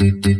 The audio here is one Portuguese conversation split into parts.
do, do.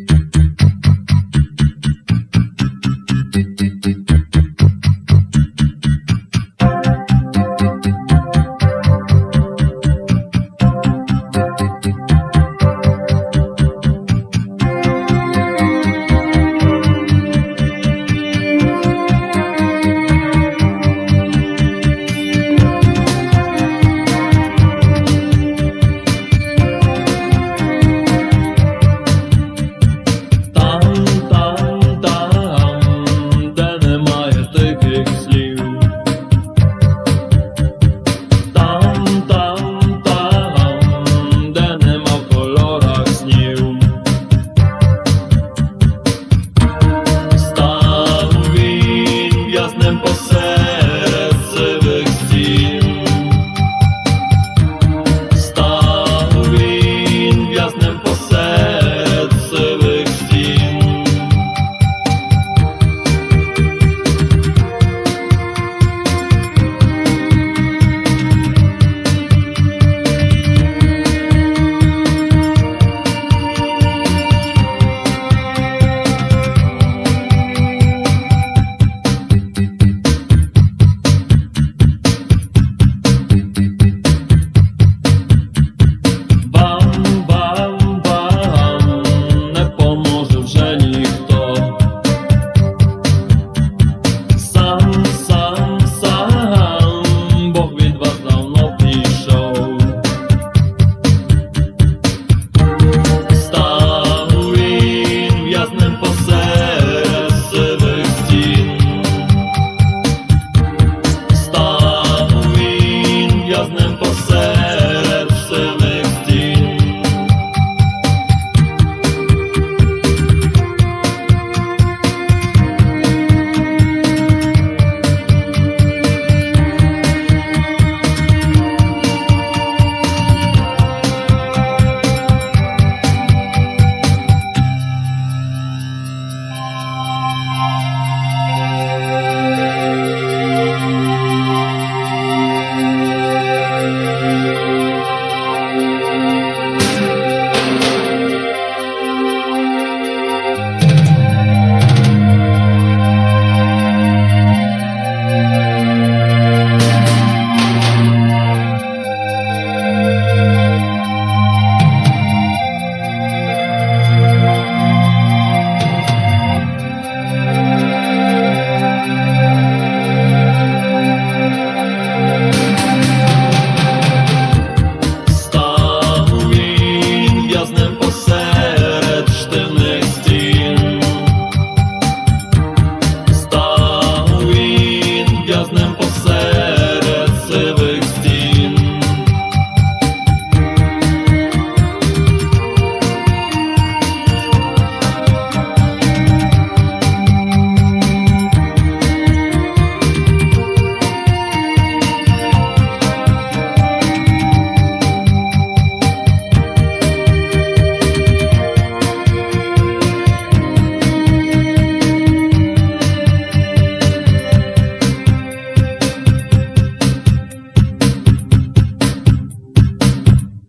possamos.